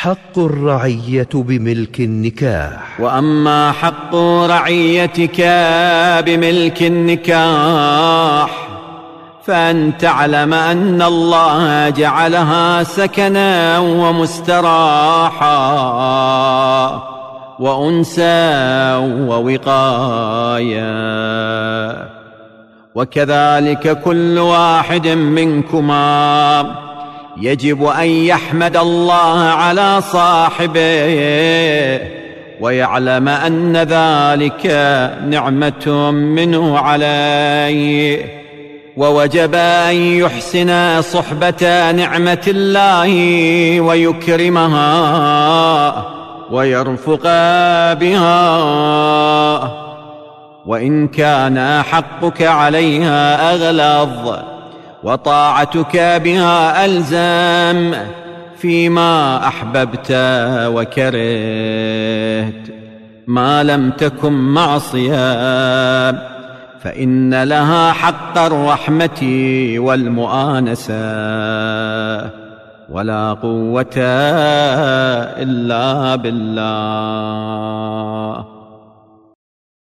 حق الرعية بملك النكاح. وأما حق رعيتك بملك النكاح فأن تعلم أن الله جعلها سكنا ومستراحا وانسا ووقايا. وكذلك كل واحد منكما يجب أن يحمد الله على صاحبه ويعلم أن ذلك نعمة منه عليه. ووجب أن يحسن صحبة نعمة الله ويكرمها ويرفق بها. وإن كان حقك عليها أغلظ وطاعتك بها ألزم فيما أحببت وكرهت. ما لم تكن معصية فإن لها حق الرحمة والمؤانسة. ولا قوة إلا بالله.